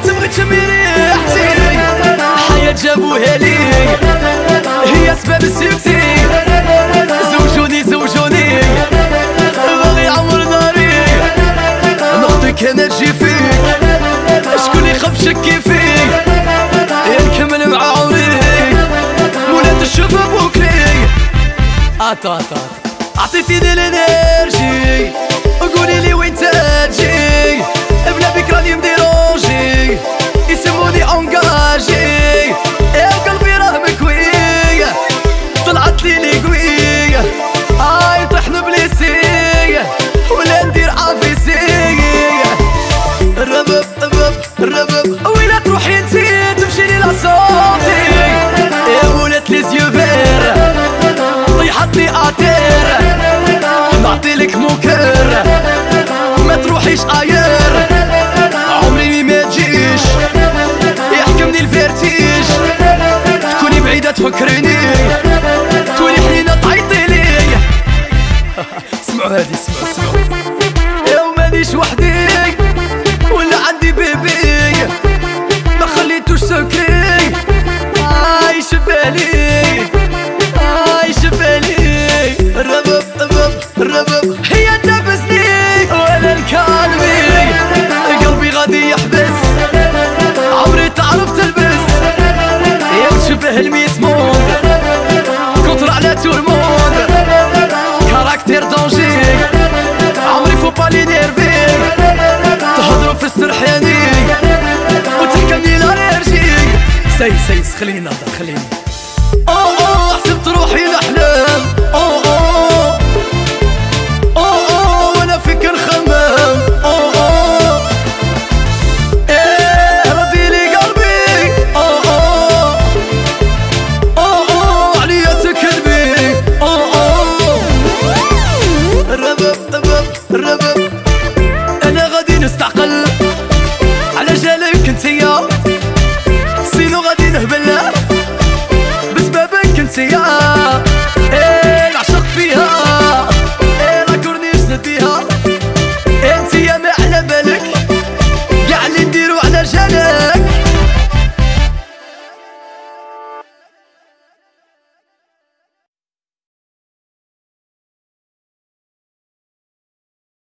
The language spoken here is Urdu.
حداتي تبغي حياة جابوها لي هي اسباب السيوتي زوجوني زوجوني باغي عمر ناري نعطيك انرجي فيك شكون اللي خبشك كيفي نكمل مع عمري مولات الشباب وكلي اتا اتا عطيتيني الانرجي قولي لي وين تجي ربب هي تبسني ولا الكالبي قلبي غادي يحبس. عمري تعرف تلبس. يا تشبه الميس موند على تو الموند كاركتير دونجي عمري فو با لي نيرفي. تهضروا في السرحاني وتحكمني الالرجي سي سي خليني نهضر خليني اوه اوه حسبت روحي الاحلام اوه ربب انا